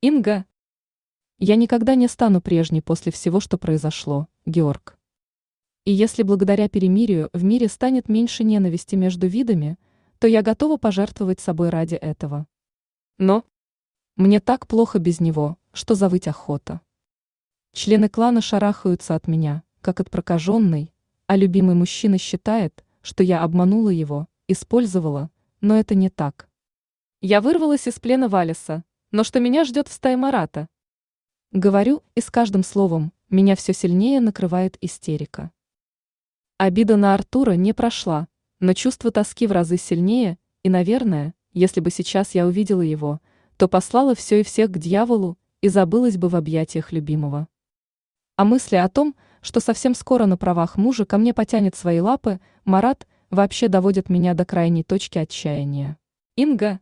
Инга. Я никогда не стану прежней после всего, что произошло, Георг. И если благодаря перемирию в мире станет меньше ненависти между видами, то я готова пожертвовать собой ради этого. Но мне так плохо без него, что завыть охота. Члены клана шарахаются от меня, как от прокаженной, а любимый мужчина считает, что я обманула его, использовала, но это не так. Я вырвалась из плена Валиса, но что меня ждет в стае Марата? Говорю, и с каждым словом меня все сильнее накрывает истерика. Обида на Артура не прошла, но чувство тоски в разы сильнее, и, наверное, если бы сейчас я увидела его, то послала все и всех к дьяволу и забылась бы в объятиях любимого. А мысли о том, что совсем скоро на правах мужа ко мне потянет свои лапы, Марат вообще доводит меня до крайней точки отчаяния. Инга.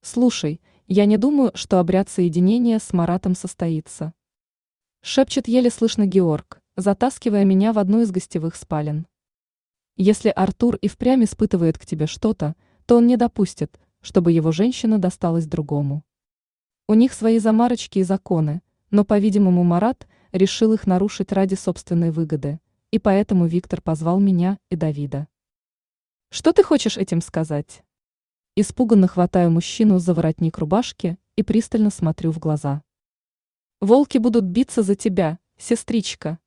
Слушай, я не думаю, что обряд соединения с Маратом состоится. Шепчет еле слышно Георг, затаскивая меня в одну из гостевых спален. Если Артур и впрямь испытывает к тебе что-то, то он не допустит, чтобы его женщина досталась другому. У них свои замарочки и законы, но, по-видимому, Марат решил их нарушить ради собственной выгоды, и поэтому Виктор позвал меня и Давида. Что ты хочешь этим сказать? Испуганно хватаю мужчину за воротник рубашки и пристально смотрю в глаза. Волки будут биться за тебя, сестричка.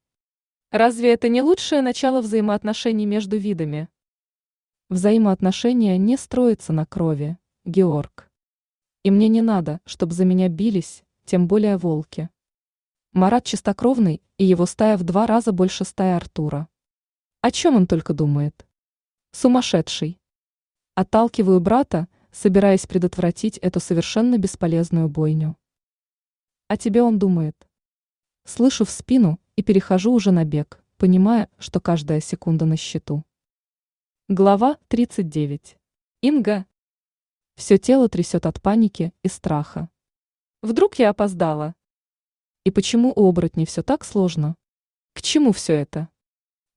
Разве это не лучшее начало взаимоотношений между видами? Взаимоотношения не строятся на крови, Георг. И мне не надо, чтобы за меня бились, тем более волки. Марат чистокровный, и его стая в два раза больше стаи Артура. О чем он только думает? Сумасшедший. Отталкиваю брата, собираясь предотвратить эту совершенно бесполезную бойню. О тебе он думает. Слышу в спину и перехожу уже на бег, понимая, что каждая секунда на счету. Глава 39. Инга. Все тело трясет от паники и страха. Вдруг я опоздала? И почему у оборотней все так сложно? К чему все это?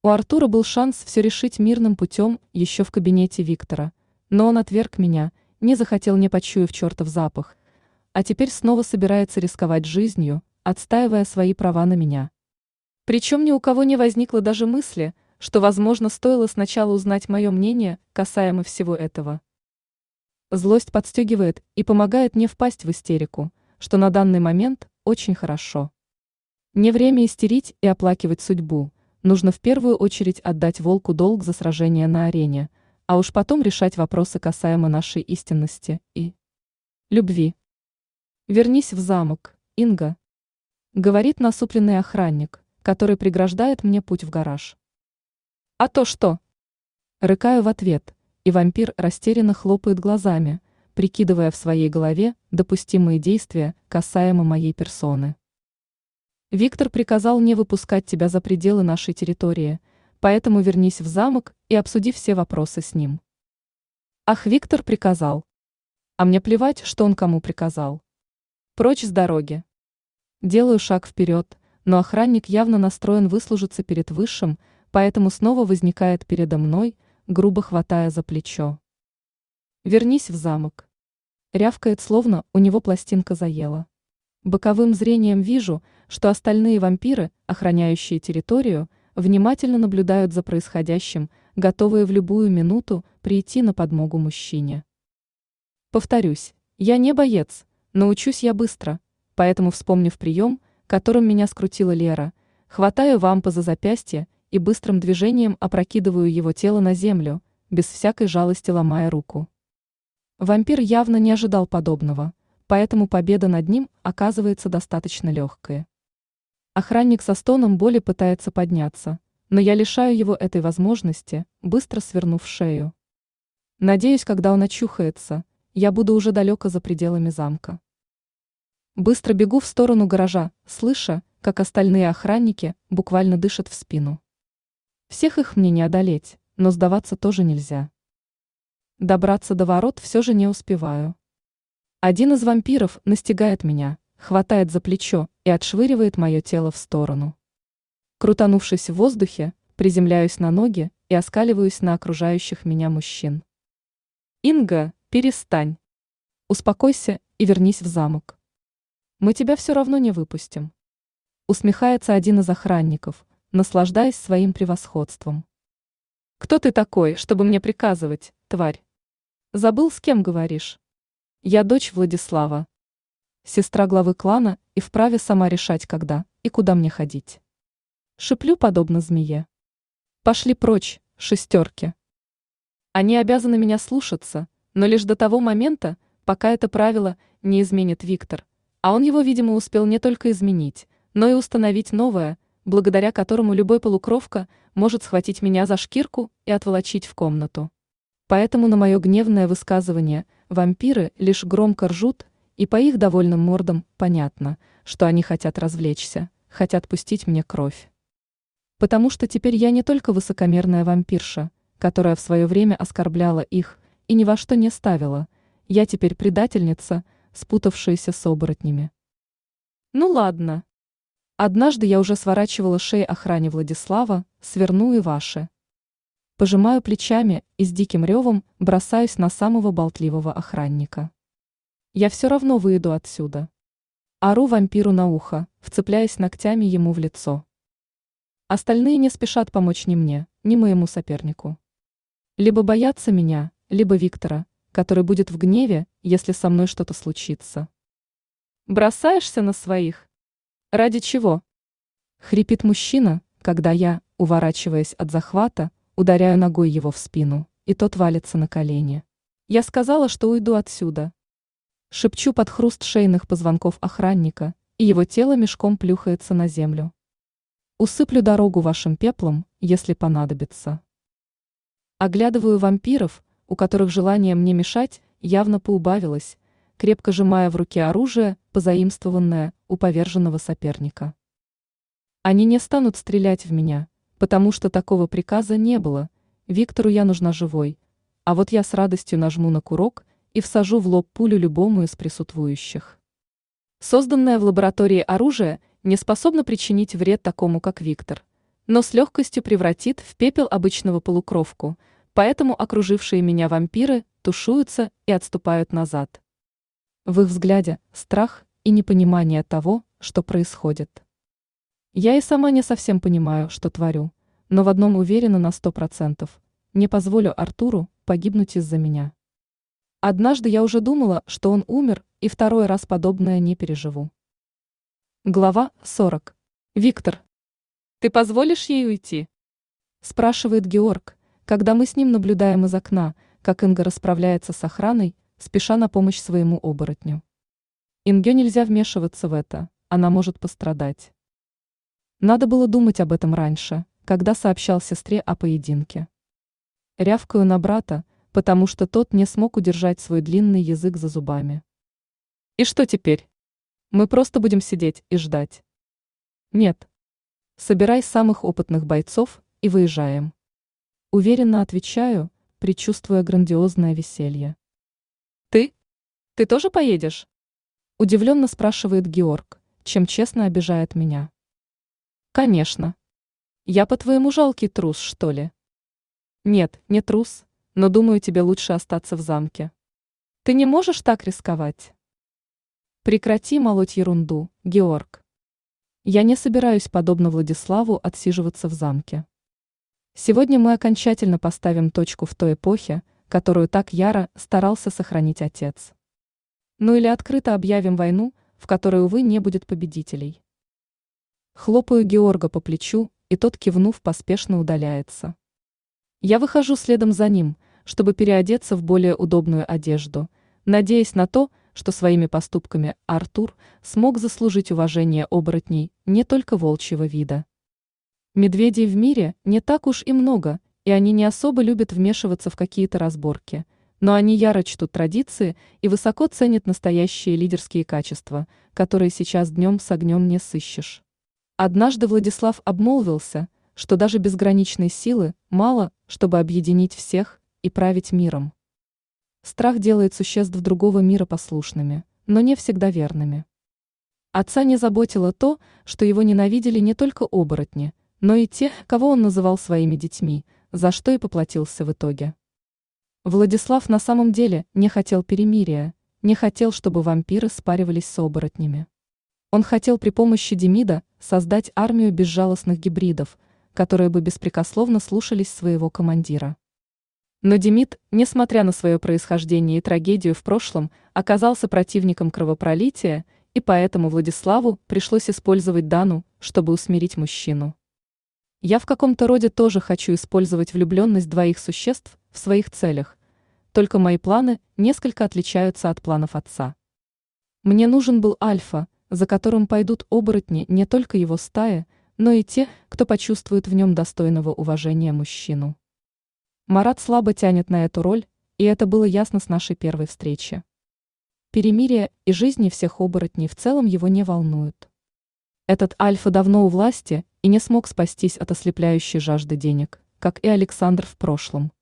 У Артура был шанс все решить мирным путем еще в кабинете Виктора, но он отверг меня, не захотел не почуяв чертов запах, а теперь снова собирается рисковать жизнью, отстаивая свои права на меня. Причем ни у кого не возникло даже мысли, что, возможно, стоило сначала узнать мое мнение касаемо всего этого. Злость подстегивает и помогает не впасть в истерику, что на данный момент очень хорошо. Не время истерить и оплакивать судьбу. Нужно в первую очередь отдать волку долг за сражение на арене, а уж потом решать вопросы касаемо нашей истинности и любви. Вернись в замок, Инга, говорит насупленный охранник, который преграждает мне путь в гараж. А то что? Рыкаю в ответ, и вампир растерянно хлопает глазами, прикидывая в своей голове допустимые действия касаемо моей персоны. Виктор приказал не выпускать тебя за пределы нашей территории, поэтому вернись в замок и обсуди все вопросы с ним. Ах, Виктор приказал. А мне плевать, что он кому приказал. Прочь с дороги. Делаю шаг вперед, но охранник явно настроен выслужиться перед высшим, поэтому снова возникает передо мной, грубо хватая за плечо. Вернись в замок. Рявкает, словно у него пластинка заела. Боковым зрением вижу, что остальные вампиры, охраняющие территорию, внимательно наблюдают за происходящим, готовые в любую минуту прийти на подмогу мужчине. Повторюсь, я не боец, научусь я быстро, поэтому, вспомнив прием, которым меня скрутила Лера, хватаю вампа за запястье и быстрым движением опрокидываю его тело на землю, без всякой жалости ломая руку. Вампир явно не ожидал подобного, поэтому победа над ним оказывается достаточно легкая. Охранник со стоном боли пытается подняться, но я лишаю его этой возможности, быстро свернув шею. Надеюсь, когда он очухается, я буду уже далеко за пределами замка. Быстро бегу в сторону гаража, слыша, как остальные охранники буквально дышат в спину. Всех их мне не одолеть, но сдаваться тоже нельзя. Добраться до ворот все же не успеваю. Один из вампиров настигает меня, хватает за плечо и отшвыривает мое тело в сторону. Крутанувшись в воздухе, приземляюсь на ноги и оскаливаюсь на окружающих меня мужчин. «Инга, перестань. Успокойся и вернись в замок. Мы тебя все равно не выпустим». Усмехается один из охранников, наслаждаясь своим превосходством. «Кто ты такой, чтобы мне приказывать, тварь? Забыл, с кем говоришь? Я дочь Владислава. Сестра главы клана и вправе сама решать, когда и куда мне ходить. Шиплю подобно змее. Пошли прочь, шестерки. Они обязаны меня слушаться, но лишь до того момента, пока это правило не изменит Виктор, а он его, видимо, успел не только изменить, но и установить новое, благодаря которому любой полукровка может схватить меня за шкирку и отволочить в комнату. Поэтому на мое гневное высказывание вампиры лишь громко ржут, и по их довольным мордам понятно, что они хотят развлечься, хотят пустить мне кровь. Потому что теперь я не только высокомерная вампирша, которая в свое время оскорбляла их и ни во что не ставила, я теперь предательница, спутавшаяся с оборотнями. Ну ладно. Однажды я уже сворачивала шеи охране Владислава, сверну и ваши. Пожимаю плечами и с диким ревом бросаюсь на самого болтливого охранника. Я все равно выйду отсюда. Ору вампиру на ухо, вцепляясь ногтями ему в лицо. Остальные не спешат помочь ни мне, ни моему сопернику. Либо боятся меня, либо Виктора, который будет в гневе, если со мной что-то случится. Бросаешься на своих? Ради чего? Хрипит мужчина, когда я, уворачиваясь от захвата, ударяю ногой его в спину, и тот валится на колени. Я сказала, что уйду отсюда. Шепчу под хруст шейных позвонков охранника, и его тело мешком плюхается на землю. Усыплю дорогу вашим пеплом, если понадобится. Оглядываю вампиров, у которых желание мне мешать явно поубавилось, крепко сжимая в руке оружие, позаимствованное у поверженного соперника. Они не станут стрелять в меня, потому что такого приказа не было, Виктору я нужна живой, а вот я с радостью нажму на курок и всажу в лоб пулю любому из присутствующих. Созданное в лаборатории оружие не способно причинить вред такому, как Виктор, но с легкостью превратит в пепел обычного полукровку – поэтому окружившие меня вампиры тушуются и отступают назад. В их взгляде страх и непонимание того, что происходит. Я и сама не совсем понимаю, что творю, но в одном уверена на сто процентов. Не позволю Артуру погибнуть из-за меня. Однажды я уже думала, что он умер, и второй раз подобное не переживу. Глава 40. Виктор. «Ты позволишь ей уйти?» спрашивает Георг, когда мы с ним наблюдаем из окна, как Инга расправляется с охраной, спеша на помощь своему оборотню. Инге нельзя вмешиваться в это, она может пострадать. Надо было думать об этом раньше, когда сообщал сестре о поединке. Рявкаю на брата, потому что тот не смог удержать свой длинный язык за зубами. И что теперь? Мы просто будем сидеть и ждать. Нет. Собирай самых опытных бойцов и выезжаем. Уверенно отвечаю, предчувствуя грандиозное веселье. Ты? Ты тоже поедешь? Удивленно спрашивает Георг, чем честно обижает меня. Конечно. Я по-твоему жалкий трус, что ли? Нет, не трус, но думаю, тебе лучше остаться в замке. Ты не можешь так рисковать. Прекрати молоть ерунду, Георг. Я не собираюсь, подобно Владиславу, отсиживаться в замке. Сегодня мы окончательно поставим точку в той эпохе, которую так яро старался сохранить отец. Ну или открыто объявим войну, в которой, увы, не будет победителей. Хлопаю Георга по плечу, и тот, кивнув, поспешно удаляется. Я выхожу следом за ним, чтобы переодеться в более удобную одежду, надеясь на то, что своими поступками Артур смог заслужить уважение оборотней не только волчьего вида. Медведей в мире не так уж и много, и они не особо любят вмешиваться в какие-то разборки, но они яро чтут традиции и высоко ценят настоящие лидерские качества, которые сейчас днем с огнем не сыщешь. Однажды Владислав обмолвился, что даже безграничной силы мало, чтобы объединить всех и править миром. Страх делает существ другого мира послушными, но не всегда верными. Отца не заботило то, что его ненавидели не только оборотни – но и те, кого он называл своими детьми, за что и поплатился в итоге. Владислав на самом деле не хотел перемирия, не хотел, чтобы вампиры спаривались с оборотнями. Он хотел при помощи Демида создать армию безжалостных гибридов, которые бы беспрекословно слушались своего командира. Но Демид, несмотря на свое происхождение и трагедию в прошлом, оказался противником кровопролития, и поэтому Владиславу пришлось использовать Дану, чтобы усмирить мужчину. Я в каком-то роде тоже хочу использовать влюбленность двоих существ в своих целях, только мои планы несколько отличаются от планов отца. Мне нужен был альфа, за которым пойдут оборотни не только его стаи, но и те, кто почувствует в нем достойного уважения мужчину. Марат слабо тянет на эту роль, и это было ясно с нашей первой встречи. Перемирие и жизни всех оборотней в целом его не волнуют. Этот альфа давно у власти и не смог спастись от ослепляющей жажды денег, как и Александр в прошлом.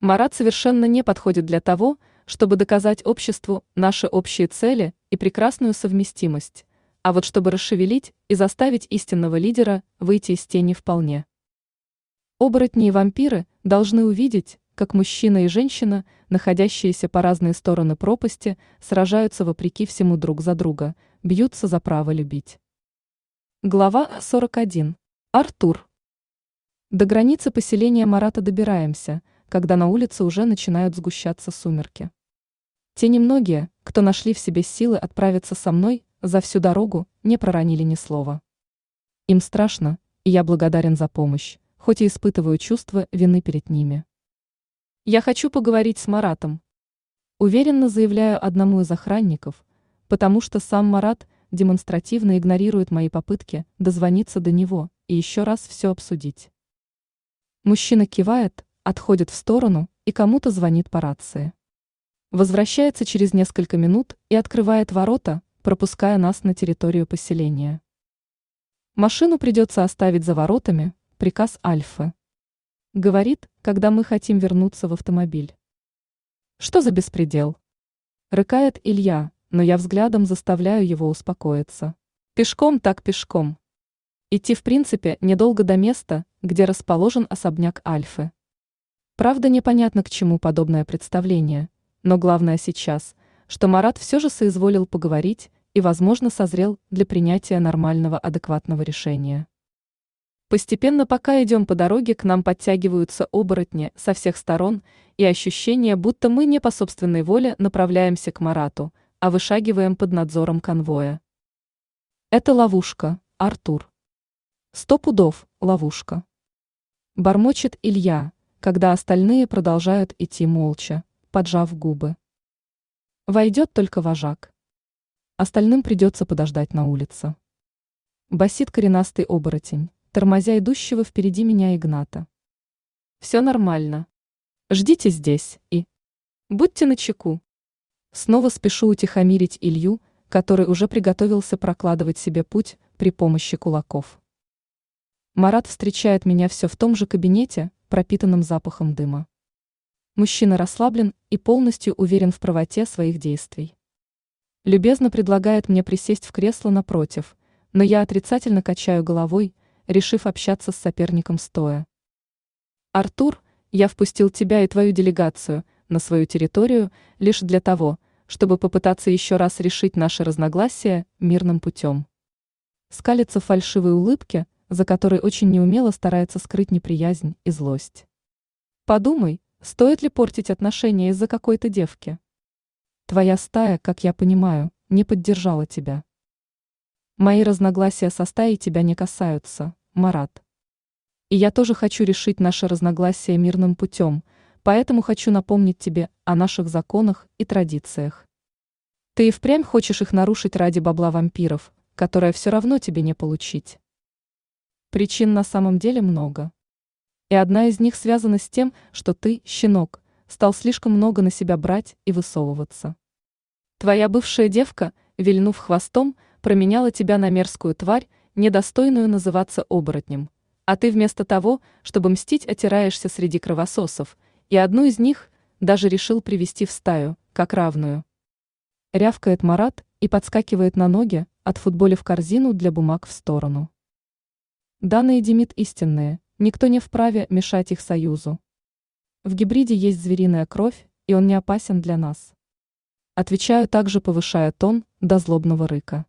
Марат совершенно не подходит для того, чтобы доказать обществу наши общие цели и прекрасную совместимость, а вот чтобы расшевелить и заставить истинного лидера выйти из тени вполне. Оборотни и вампиры должны увидеть, как мужчина и женщина, находящиеся по разные стороны пропасти, сражаются вопреки всему друг за друга, бьются за право любить. Глава 41. Артур. До границы поселения Марата добираемся, когда на улице уже начинают сгущаться сумерки. Те немногие, кто нашли в себе силы отправиться со мной, за всю дорогу не проронили ни слова. Им страшно, и я благодарен за помощь хоть и испытываю чувство вины перед ними. Я хочу поговорить с Маратом. Уверенно заявляю одному из охранников, потому что сам Марат демонстративно игнорирует мои попытки дозвониться до него и еще раз все обсудить. Мужчина кивает, отходит в сторону и кому-то звонит по рации. Возвращается через несколько минут и открывает ворота, пропуская нас на территорию поселения. Машину придется оставить за воротами, Приказ Альфы. Говорит, когда мы хотим вернуться в автомобиль. Что за беспредел? Рыкает Илья, но я взглядом заставляю его успокоиться. Пешком так пешком. Идти в принципе недолго до места, где расположен особняк Альфы. Правда, непонятно к чему подобное представление, но главное сейчас, что Марат все же соизволил поговорить и, возможно, созрел для принятия нормального адекватного решения. Постепенно, пока идем по дороге, к нам подтягиваются оборотни со всех сторон, и ощущение, будто мы не по собственной воле направляемся к Марату, а вышагиваем под надзором конвоя. Это ловушка, Артур. Сто пудов, ловушка. Бормочет Илья, когда остальные продолжают идти молча, поджав губы. Войдет только вожак. Остальным придется подождать на улице. Басит коренастый оборотень тормозя идущего впереди меня Игната. Все нормально. Ждите здесь и... Будьте начеку. Снова спешу утихомирить Илью, который уже приготовился прокладывать себе путь при помощи кулаков. Марат встречает меня все в том же кабинете, пропитанном запахом дыма. Мужчина расслаблен и полностью уверен в правоте своих действий. Любезно предлагает мне присесть в кресло напротив, но я отрицательно качаю головой, решив общаться с соперником стоя. «Артур, я впустил тебя и твою делегацию на свою территорию лишь для того, чтобы попытаться еще раз решить наши разногласия мирным путем». Скалится фальшивой улыбке, за которой очень неумело старается скрыть неприязнь и злость. Подумай, стоит ли портить отношения из-за какой-то девки? Твоя стая, как я понимаю, не поддержала тебя. Мои разногласия со стаей тебя не касаются, Марат. И я тоже хочу решить наши разногласия мирным путем, поэтому хочу напомнить тебе о наших законах и традициях. Ты и впрямь хочешь их нарушить ради бабла вампиров, которое все равно тебе не получить. Причин на самом деле много. И одна из них связана с тем, что ты, щенок, стал слишком много на себя брать и высовываться. Твоя бывшая девка, вильнув хвостом, променяла тебя на мерзкую тварь, недостойную называться оборотнем, а ты вместо того, чтобы мстить, отираешься среди кровососов, и одну из них даже решил привести в стаю, как равную. Рявкает Марат и подскакивает на ноги, от в корзину для бумаг в сторону. Данные Демид истинные, никто не вправе мешать их союзу. В гибриде есть звериная кровь, и он не опасен для нас. Отвечаю также, повышая тон до злобного рыка.